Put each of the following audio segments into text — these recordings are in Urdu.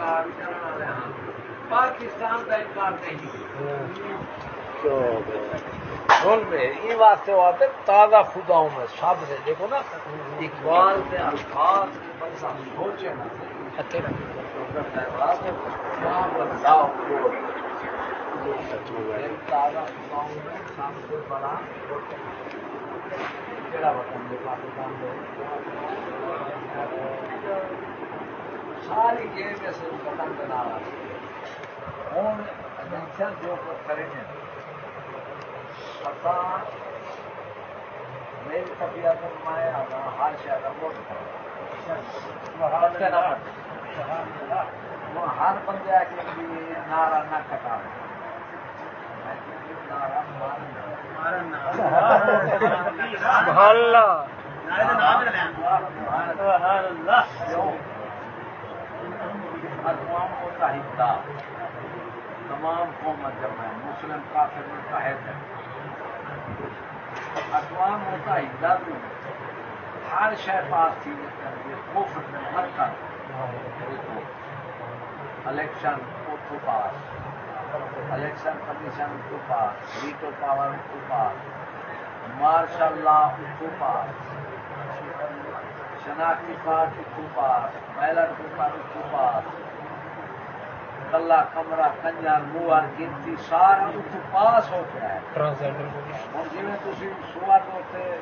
انکار پاکستان کا انکار نہیں۔ سن میں واسطے آتے تازہ خداؤں میں سب سے دیکھو نا اقبال کے الفاظ سوچے نا۔ بدلاؤ تازہ خداؤں میں سب سے بڑا۔ ساری گیم سے ختم کرنا ہوں ایجنسیاں جو کریں گے۔ پتا میری طبیعت میں ہر شہر وہ ہر بندے کے لیے نعرہ نہ کٹا۔ اقوام متحدہ تمام قوم جب ہے مسلم کافر متحد ہے اقوام متحدہ بھی ہر شہ پاس تھی کفر میں مت کر الیکشن اتو پاس۔ الیکشن کمیشن کو پاس۔ ویٹو پاور کو پاس۔ مارشل لا کو پاس۔ شناختی کارڈ کو پاس۔ بیلٹ پیپر کو پاس۔ کلا کمرہ کنجر موہر گنتی سارا اس پاس ہو گیا ہے۔ ہوں جی تھی سوار ہوتے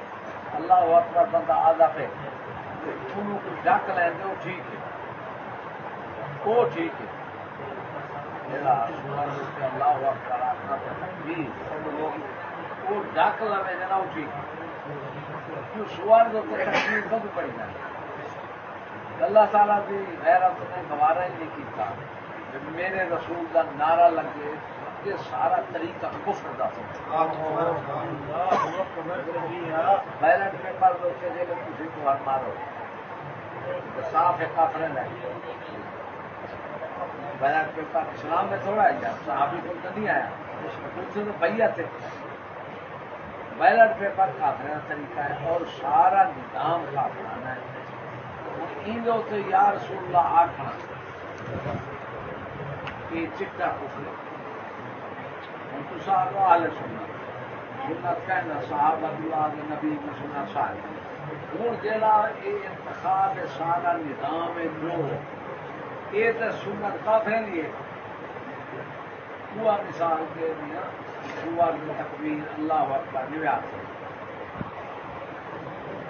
اللہ اکبر بندہ آدھا پہ۔ ڈک لیں وہ ٹھیک ہے۔ وہ ٹھیک ہے۔ اللہ وہ ڈک جنا سوار تکلیف بد پڑی جائے اللہ تعالیٰ کی غیرت نے گوارا ہی نہیں کیتا۔ میرے رسول کا نعرہ لگے کہ سارا طریقہ کفر دا بیلٹ پیپر دوسرے جگہ تھی تو ہر مارو۔ صاف ہے، کافر نہیں بیلٹ پیپر اسلام میں تھوڑا آیا صحابی کو تو نہیں آیا۔ اس سے تو بھیا تھے۔ بیلٹ پیپر کافر طریقہ ہے اور سارا نظام کافرانا ہے۔ ایندو تو یا رسول اللہ آٹھنا یہ چٹا کفر ہوں تو صاحب حال سننا۔ سنت کہنا صاحب اللہ نبی میں سنا صاحب ہوں جا یہ انتخاب سارا نظام ہے، جو یہ تو سنت کافی لیے وہ مثال دے دیا سوار میں اللہ اکبر نویا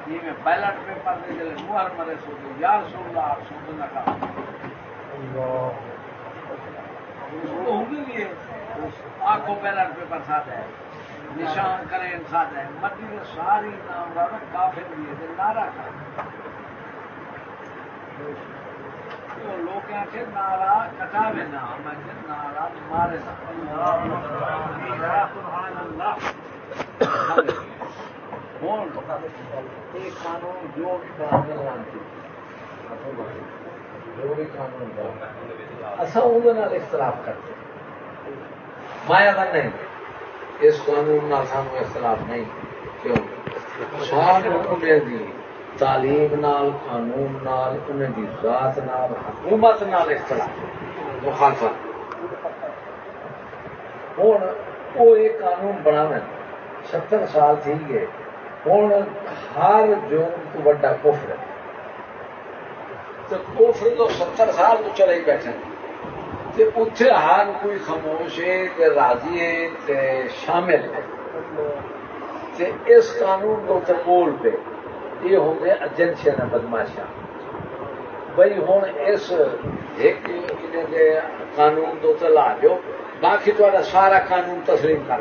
یہ میں بیلٹ پیپر دے جلے موہر مرے سو یار سو اللہ آپ سو نہ کہا آنکھوں بیلٹ پیپر ساتھ ہے، نشان کریں ساتھ ہے مٹی ساری نام رہا کافی لیے نعرہ کر لوگ آخر نارا کٹاوے نا میں نارا مارے قانون جو بھی ضروری قانون اصا اندر اختلاف کرتے مایا کا نہیں۔ اس قانون سانو اختلاف نہیں۔ کیوں؟ سارے تعلیم نال، قانون نال انہیں دی ذات نال، حکومت نال اختلاف۔ مخالفت۔ ہوں وہ ایک قانون بنا ستر سال تھی گئے۔ ہوں ہر جرم تو وڈا کفر ہے۔ کفر تو ستر سال تو چلے بیٹھے اتنے ہر کوئی خاموش ہے راضی ہے شامل ہے۔ اس قانون کو تربول پہ یہ ہوں گے ایجنسیاں نے بدماشا بھائی ہوں اس ایک قانون تو چلا جو باقی تا سارا قانون تسلیم کر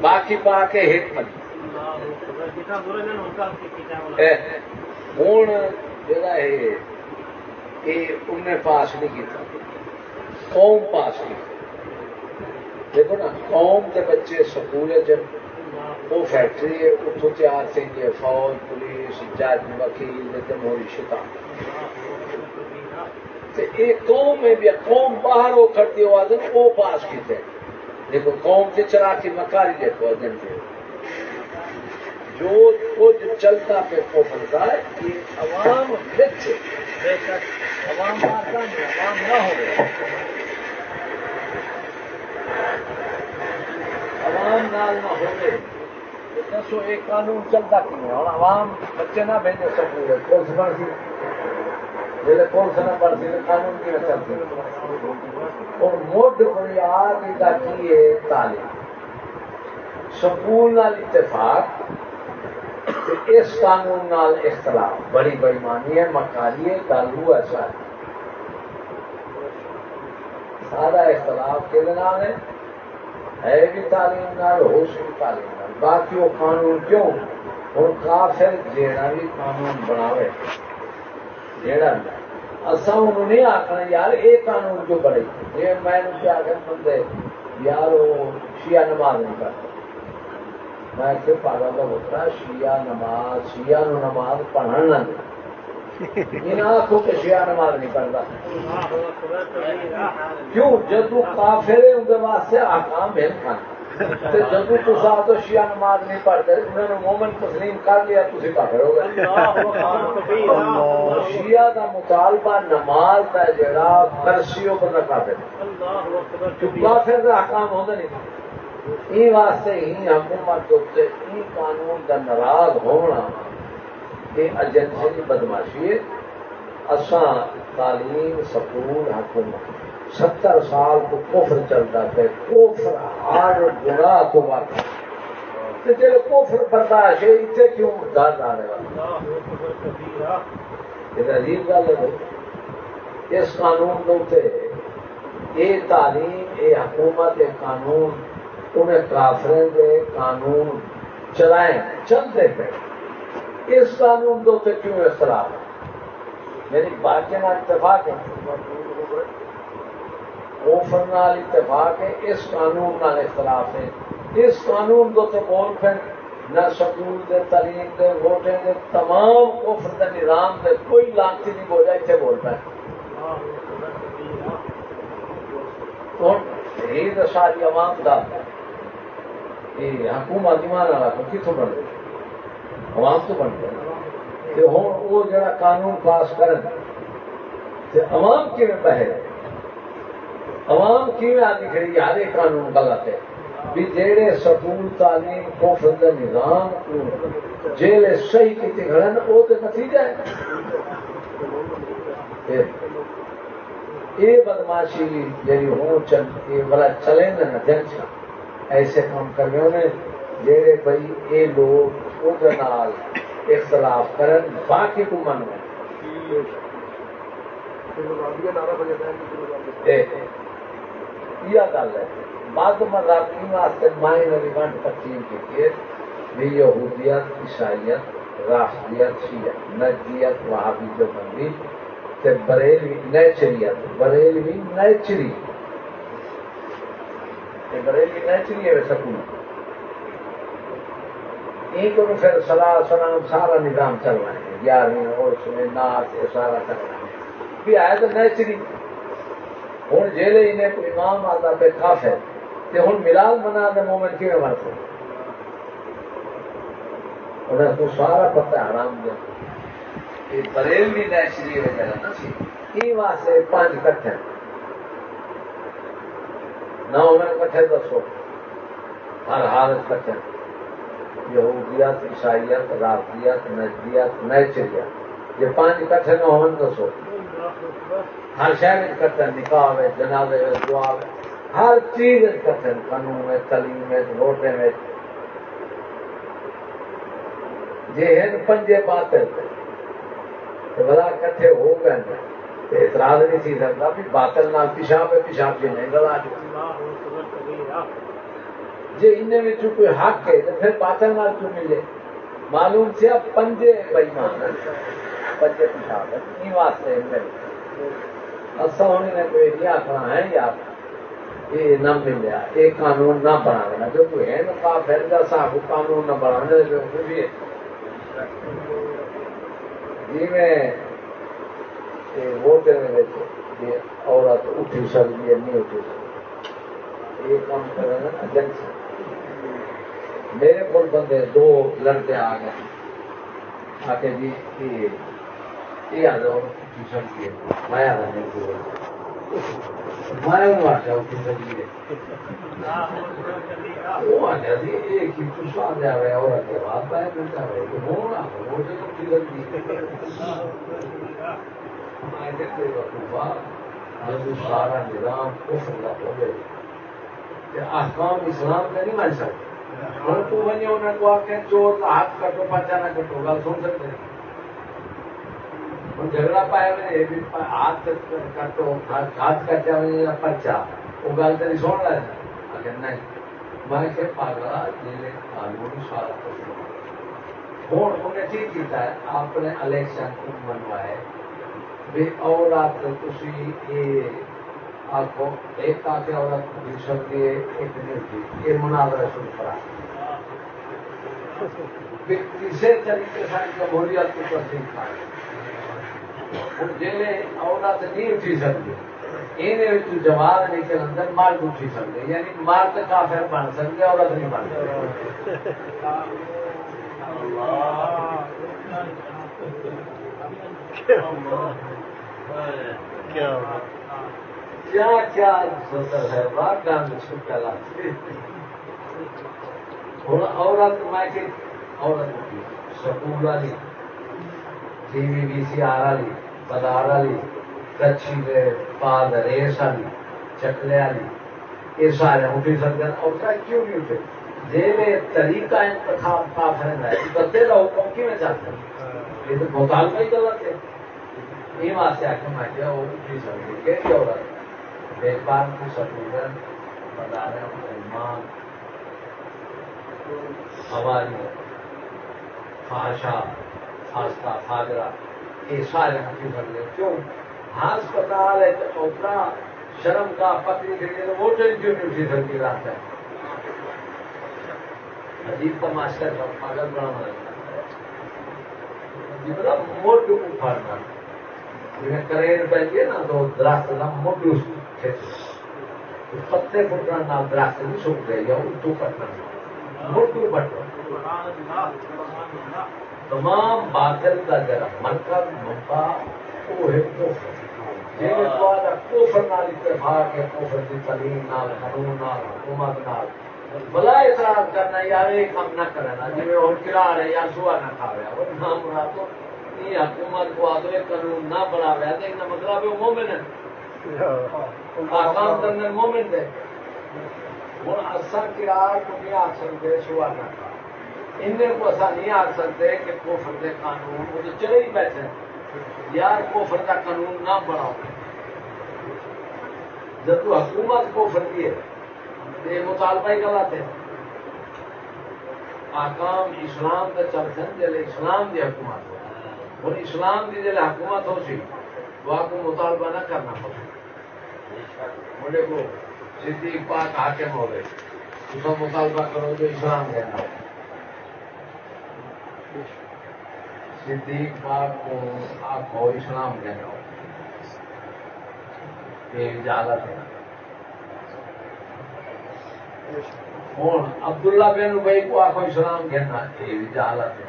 باقی پا کے ایک۔ بنی ہوں جا انہیں پاس نہیں کیا قوم پاس کی دیکھو نا، قوم کے بچے سکول وہ فیکٹری ہے اتوں تیار تھے گے فوج، پولیس، جج، وکیل جمہوری شتا ایک قوم میں بھی، قوم باہر وہ کھڑتی ہوا دن وہ پاس کیتے۔ دیکھو، قوم سے چلا کے مکاری دیکھو دن کے جو کچھ چلتا پہ کوفر کا یہ عوام بچ بے شک، عوام آتا نہیں عوام نہ ہو گیا عوام نال نہ ہو گئے دسو ایک قانون چلتا کیوں ہے، اور عوام بچے نہ بھیجے سب پورے کون سے پڑھ سی جیسے کون سے نہ پڑھ سی قانون کی نہ چلتی اور مڈ بنیاد کا کی ہے تعلیم۔ سکول اتفاق۔ اس قانون نال اختلاف، بڑی بڑی مانی ہے، مکاری ہے گالو ہے، سارا۔ سارا اختلاف کے ہے؟ ہے بھی تعلیم نال، ہو سی تعلیم نال۔ باقی وہ قانون کیوں؟ ہوں کافر جیڑا بھی قانون بناوے، جیڑا بھی۔ اصا انہوں نہیں آخنا یار یہ قانون جو بڑے یہ میں کیا کہ بندے یار وہ شیعہ نماز نہیں کرتے میں کہ پاگل کا ہوتا شیعہ نماز، شیعہ نو نماز پڑھن نہ دے۔ آخو کہ شیعہ نماز نہیں پڑھتا۔ کیوں؟ جدو کافر اندر واسطے آکام مل کھانا۔ جدو تصا تو شیعہ نماز نہیں پڑھتے انہوں نے مومن تسلیم کر لیا تھی کافر ہو گئے۔ شیعہ کا مطالبہ نماز کا جڑا کرسی پر نہ کافر کافر کا حکام ہوتا نہیں۔ یہ واسطے ہی حکومت کے ای قانون کا ناراض ہونا یہ ایجنسی کی بدماشی ہے۔ اساں تعلیم سکول حکومت ستر سال کو کفر چلتا ہے کوفر ہر گناہ کو بات جی کوفر برداشت ہے اتنے کیوں درد آنے والا یہ عجیب گل ہے۔ اس قانون کے اتنے یہ تعلیم، یہ حکومت، یہ قانون انہیں کافریں دے قانون چلائیں چلتے پہ اس قانون دو سے کیوں اختلاف ہے میری باقی نال اتفاق ہے۔ اوفر نال اتفاق ہے اس قانون نال اختلاف ہے۔ اس قانون دو سے بول پہ نہ سکول دے تعلیم دے ووٹیں دے تمام کوفر دے نظام دے کوئی لانتی نہیں بول جائے اتنے بول پہ یہی تو ساری عوام دا حکومت ایمان والا کتوں بن گئی عوام تو بن گیا ہوں، وہ جڑا قانون پاس کرن۔ عوام کیون بہے؟ عوام کیون آدھی کھڑی؟ ہر ایک قانون غلط ہے۔ بھی جہے سکول، تعلیم کوفر نظام جیل صحیح کی کھڑے وہ تو نتیجہ ہے۔ یہ بدماشی جی ہوں، چل بڑا چلے نا جنشن ایسے کام کر رہے ہیں جہے بھائی یہ لوگ وہ اختلاف کرن، باقی کو من یہ گل ہے۔ بعد مذہبی واسطے مائن والی ونڈ تقسیم کی بھی یہودیت، عیسائیت راشٹریت شیعت نجیت، وہابی جو بندی بریلوی، نیچریت۔ بریلوی، نیچری۔ بریلی نیچری ہے سکون ایک کو پھر سلاح سلام سارا نظام چل رہا ہے گیارہویں اور اس میں ناچ سارا چل رہا ہے بھی آئے تو نیچری ہوں جیل انہیں کوئی امام آتا پہ کاف ہے کہ ہوں ملال منا دے مومنٹ کی مر سکتے انہیں تو سارا پتہ حرام دیا یہ بریل بھی نیچری وغیرہ نا سی یہ واسطے پانچ کٹھے نہ انہیں کٹھے دسو۔ ہر حال کٹھے۔ یہودیت، عیسائیت رافیت نجدیت، نیچریت۔ یہ پانچ کٹھے نہ ہون دسو۔ ہر شہر کٹھے نکاح میں جنازے میں دعا میں ہر چیز کٹھے، قانون میں تعلیم میں روٹے میں جی ہیں پنجے پاتے بلا کٹھے ہو گئے اعتراض نہیں سی سکتا بھی باطل نہ پیشاب ہے پیشاب جی نہیں؟ گلا جی ان کوئی حق ہے تو پھر باطل نہ کیوں ملے؟ معلوم سے پنجے بےمان پنجے پیشاب ہے واسطے اصا ہونے نے کوئی نہیں آخنا ہے یار یہ نہ ملیا۔ یہ قانون نہ بنا لینا جو کوئی ہے نا پھر جا قانون نہ بنا بھی جی میں ووٹ عورت اٹھی سکتی ہے، نہیں اٹھی سکتی۔ یہ کام کرنا ایجنسی میرے کو بندے دو لڑکے آ گئے۔ آ کے جی یہ آ جاؤ۔ اٹھی ٹیوشن کی میں آ رہا میں انہوں آخیا ٹیوشن کی وہ آخیا جی ایک ہی ٹوسا دیا ہوا اور اگے بات پائے ملتا ہے کہ ہوں نہ ہو جو ٹیوشن کی سارا نظام کفر کا ہو گئے احکام اسلام کا نہیں مان سکتے ہوں تو بنی انہیں کو آخر چور ہاتھ کٹو پچا نہ کٹو گل سن سکتے ہوں جھگڑا پایا میں یہ بھی ہاتھ کٹو، ہاتھ کٹیا میں پچا وہ گل تو نہیں سن رہا آخر نہیں۔ میں کہ پاگلا جی قانون سارا کچھ ہوں انہیں ٹھیک کیا ہے؟ اپنے الیکشن منوائے بھی عورت تھی آخو ایک آ کے عورت دوسر کے ایک نہیں ہوتی یہ مناظرہ شروع کرا۔ کسی طریقے سے جمہوریت کو تصدیق کھا ہوں جی عورت نہیں اٹھی سکتی یہ جواب نکل اندر مرد اٹھی سکتے یعنی مرد کافر بن سکتے عورت نہیں بن سکتے کیا کیا کیا سندر ہے گند چھٹا ہوں عورت میں کہ عورت سکول والی TV B C R والی بدار والی کچھی پاد ریس والی چکلے والی یہ سارے اٹھی سکتے ہیں اور کیوں نہیں اٹھے جی میں طریقہ انتخاب پاس رہنا ہے بندے کا حکم کیوں چلتا ہے یہ تو مطالبہ ہی غلط ہے۔ یہ واسطے آخر میں کیا وہ کی سہولت بتا رہے مسلمان ہماری فاشا خاصہ فاگرا یہ سارے ہم لے کیوں؟ ہسپتال ہے تو اوپرا شرم کا پکڑی کے وہ ٹرین اٹھی سکتی رات ہے۔ عجیب تماشا پاگل بنا جتنا موٹ اٹھانا کریل پہ نا تو درخت کا موٹ پتے پٹنا نہ درخت نہیں سک گئے یا اٹھو پٹنا مٹو پٹنا تمام باطل کا جرا مرکز ممتا وہ ہے کوفر کوفر نال اتفاق ہے کوفر کی تعلیم نال قانون نال، حکومت نال۔ بلا اعتراض کرنا یار یہ کام نہ کرنا جی اور کرا رہے یا سوا نہ کھا رہا وہ نام مراد تو یہ حکومت کو آدھے قانون نہ بڑھا رہا تو ہے مطلب وہ مومن ہے آسان کرنے مومن دے ہوں اصل کرار کو نہیں آ سکتے سوا نہ ان کو اصا نہیں آ سکتے کہ کوفر دے قانون وہ تو چلے ہی بیٹھے یار کوفر کا قانون نہ بناؤ جب تو حکومت کوفر کی ہے مطالبہ ہی غلط ہے۔ آکام اسلام کا چلتے جلے اسلام کی حکومت ہو۔ اور اسلام کی جلے حکومت ہو سی، وہ آپ کو مطالبہ نہ کرنا پڑے۔ مجھے کو صدیق پاک حاکم ہو گئے۔ اس کا مطالبہ کرو تو اسلام کہنا صدیق پاک کو آپ کو اسلام کہنا ہو۔ یہ اجازت ہے۔ ہوں، عبداللہ بن بھائی کو آخو اسلام کہنا یہ اجازت ہے۔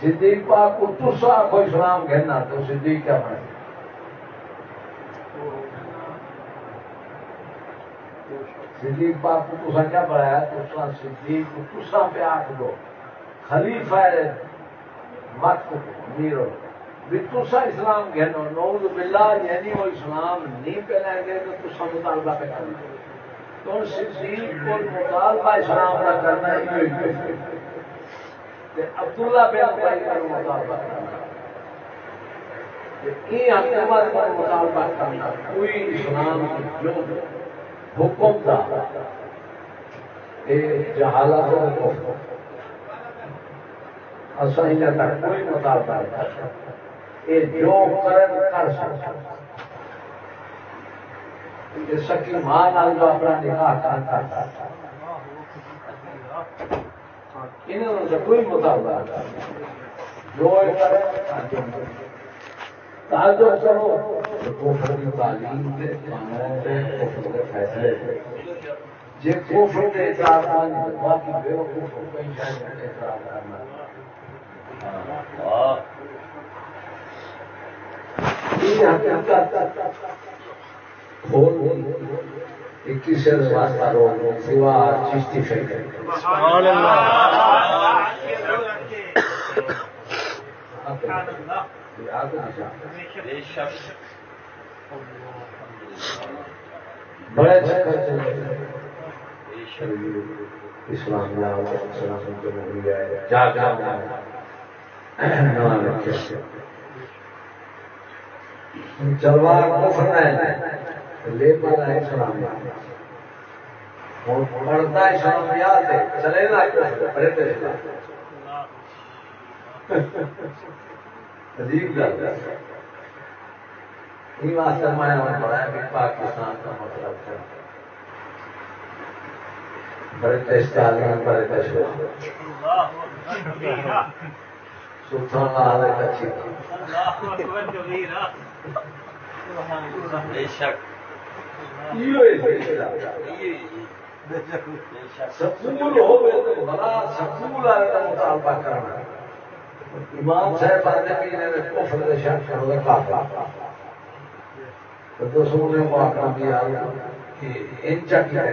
صدیق پاک کو تسا آخو اسلام کہنا، تو صدیق کیا بنے؟ صدیق پاک کو تسا کیا پڑھایا تو صدیق کو تسا پہ آخ دو۔ خلیفہ وقت میرو بھی تسا اسلام کہنا نوز باللہ یعنی وہ اسلام نہیں پہ لیں گے تو تسا مطالبہ پہ کر تو صدیق کو مطالبہ اسلام کا کرنا ہی عبداللہ بن ابئی کا مطالبہ کرنا۔ یہ حکومت پر مطالبہ کرنا، کوئی اسلام جو حکم تھا۔ جہالت اصل کوئی مطالبہ یہ جو کرن کر سکتا۔ سکی ماں نال جو اپنا نکاح کر کرتا انہوں سے کوئی مطالبہ جو کریں تعجب کرو۔ تعلیم کے قانون سے کوفر کے فیصلے جی کوفر کے اعتراض باقی بے وقوف کو کئی شاید اعتراض کرنا۔ کسی واسطہ روک سوا چشتی بڑے اسلام چلوار لیبر ہے اسلام۔ پڑھتا ہے اسلام یاد ہے چلے نا عجیب گل یہ واسطے میں پڑھا کہ پاکستان کا مطلب ہے برتش تعلیم برتش سلطان لال اچھی سکول ہو سکول مطالبہ کرنا امام صاحب آتے پینے کفر شک کرو گے کافر تو سونے کو بھی آ کہ ان چکی رہے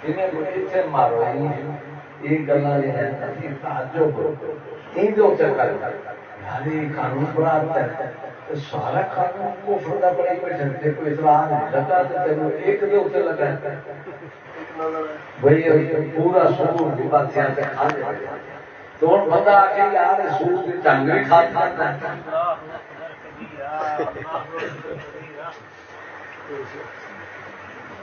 مارو یہ گلا قانون سارا قانون کوفر کا بڑا بیٹھے کوئی لگا تو ایک دے اتنے لگا بھائی پورا سکول کی بات کھا تو بندہ آ کے یار سوٹ کی بھی کھا کھاتا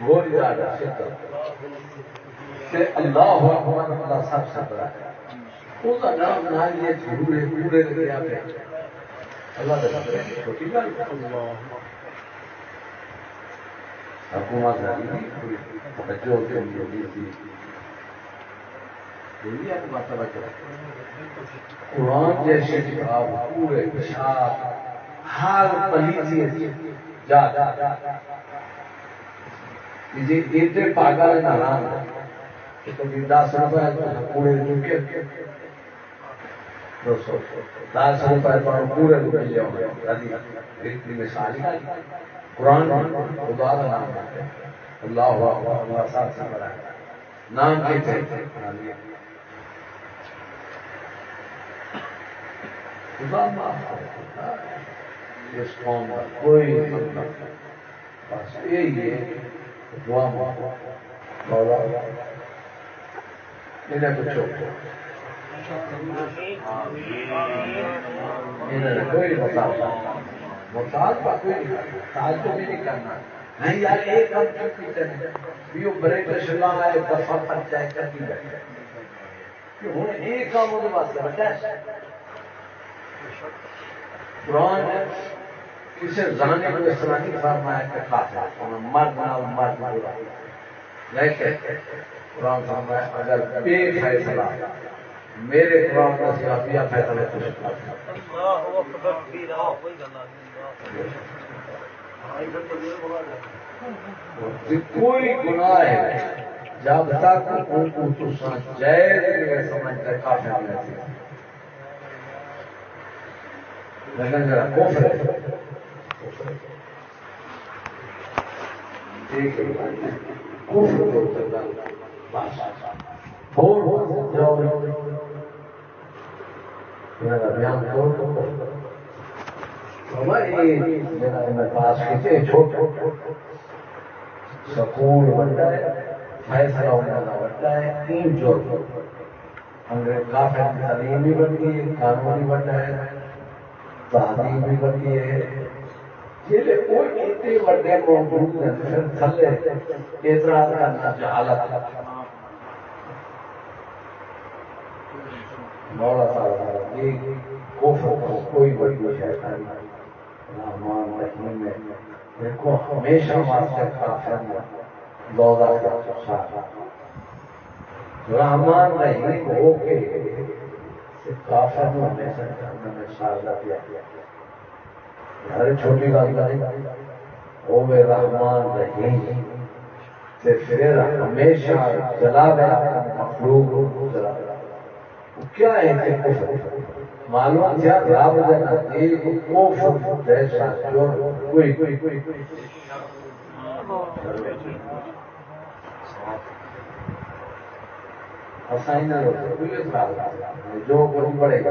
وہ اللہ اللہ سب سب رہا ہے۔ قرآن جیسے پورے حال پلیتی جا جا جا۔ دس روپئے پورے دس روپئے پورے مثال قرآن خدا کا نام اللہ نام خدا معاف اس قوم کا کوئی مطلب بس یہی ہے۔ دعا مولا انہیں پوچھو کوئی مطالبہ مطالبہ کوئی تعجب بھی نہیں کرنا نہیں یار ایک کم کی بھی وہ برٹش لا ہے دفعہ پنچایت کرتی بیٹھے ہوں ایک کام وہ واسطے بیٹھا قرآن زانی کو فرمایا کہ کافر مرد مرد برا قرآن فرمایا اگر بے فیصلہ میرے قرآن کا فیصلہ کچھ کوئی گناہ ہے۔ جب تک ان کو جائز سمجھتے کافی لیکن ذرا کوفر سکول بنتا ہے فیصلہ ہونے بنتا ہے تین جو انگریز کافی تعلیم بھی بنتی ہے قانون بھی بنتا ہے تعلیم بھی بنتی ہے۔ مولا کوئی بڑی شیطانی رحمان رحیم میں دیکھو، ہمیشہ واسطے کافر دورہ کا رحمان رحیم ہو کے کافر میں ہمیشہ شاردا کیا ہر چھوٹی گل نہیں وہ رحمان رحیم۔ تے پھر ہمیشہ جلا گیا مخلوق جلا کیا ہے کہ کفر؟ معلوم کیا رب دے نزدیک کفر دہشت جو کوئی کوئی کوئی جو کوئی بڑے گا۔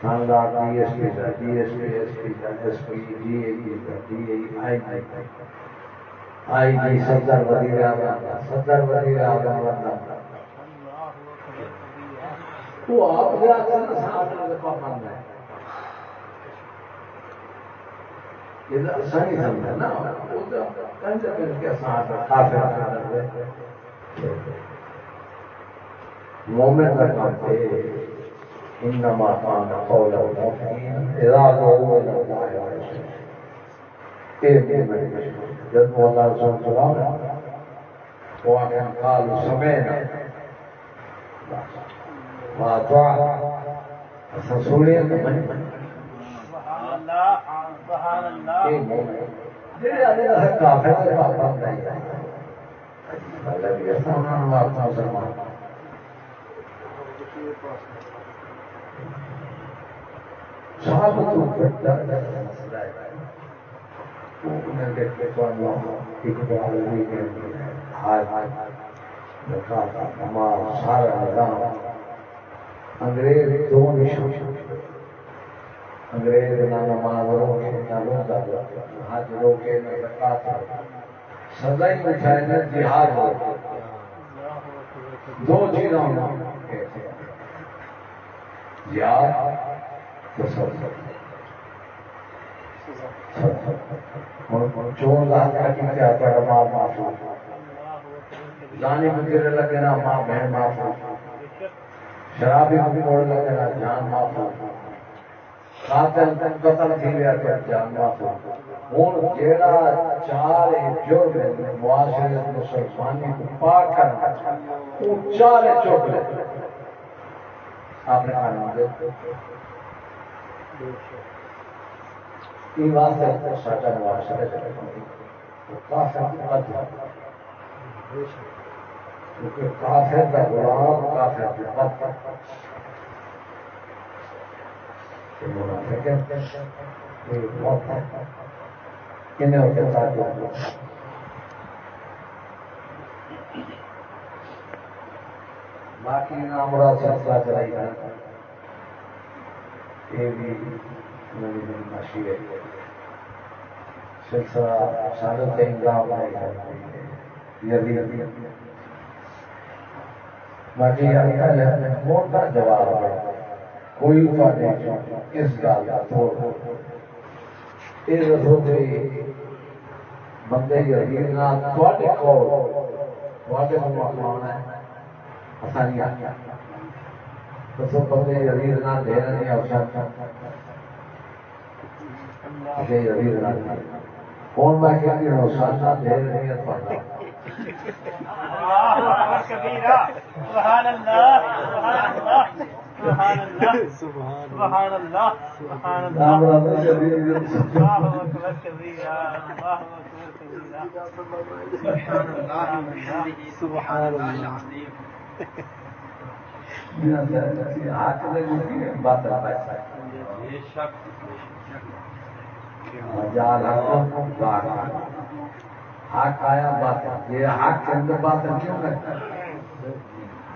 تھاندار ڈی ایس پی کا D S P S P کا ایس پی ڈی اے پی کا ڈی اے آئی آئی آئی جی صدر وزیر اعظم صدر وزیر اعظم بننا تو آپ کیا پابند ہے۔ صحیح سمجھا نا مومن کا کام تھے انما كان قول المؤمنين اذا دعوا الى الله ورسوله جب مولا رسول سلام وہ آگے قالوا سمعنا۔ واطاعنا رسولي من سبحان اللہ کافر پابند نہیں مسلمان صاحب مسئلہ ہے انہیں اللہ اقبال علی کے سارا نظام انگریز دو نشان انگریز نہ نماز روکے نہ روزہ حج روکے نہ زکات ہی اٹھائے نہ جہاد ہو دو چیزوں جہاد چور لاکھ کا کیا کیا ماں معاف جانی مجھے لگے نا، ماں بہن معاف شرابی بھی موڑ لگے نا، جان معاف قاتل قتل تھی جان معاف ہوں جیڑا چار جرم معاشرے مسلمانی کو پاک کرنا وہ چار اپنے کھانے دے یہ واسطے ساڈا معاشرہ کافر کیونکہ کافر کا غلام کافر کی بد کنہیں ہوتے ساتھ باقی نام مراد سلسلہ چلائی ہے یہ بھی میری ہے سلسلہ شادت ہے باقی موٹا جواب ہے کوئی اس گل کا توڑ یہ دسو کہ بندے یزید کول کو ہے آسانی آ گیا دسو بندے یزید نال دے رہے ہیں اوشا کہ یزید کون میں کہ کہ اوشا دے رہے ہیں تواڈا سبحان اللہ سبحان اللہ سبحان اللہ سبحان اللہ اللہ سبحان اللہ بات ہاتھ آیا بات یہ ہاتھ کے اندر بات کیوں کرتا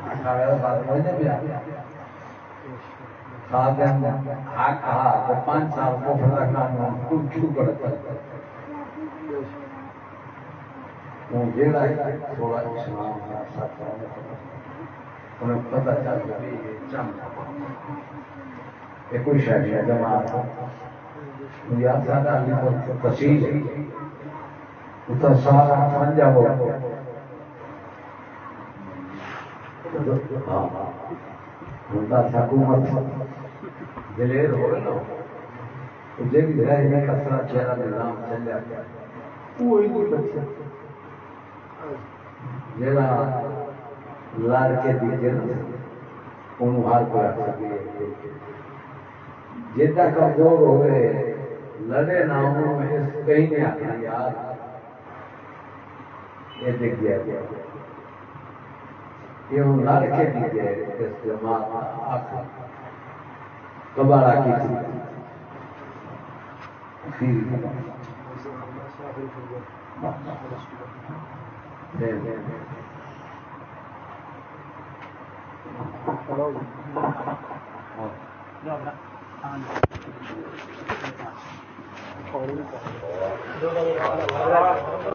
ہاتھ آیا بات بھی آ گیا ہاتھ کہا تو پانچ سال کو پھر رکھنا کیوں کرتا جیڑا تھوڑا اسلام کا ساتھ انہیں پتہ چل گیا چم یہ کوئی شاید ہے جماعت یاد سادہ علی کو تشیل ہے اتنا سارا پنجا ہو ہاں حکومت دلیر ہو نا جی بھی رہ میں کسرا چہرہ نظام چلیا گیا وہی کوئی بچہ لڑ کے نا انہوں ہر کوئی آ سکے جتنا کمزور ہوئے لڑے نہ ہوں اس کہیں نہیں آتا یار یہ دیکھ گیا گیا۔ یہ ہوں لڑ کے دیجیے اس جماعت آخر۔ کباڑا کی تھی۔ دے دے دے ہلو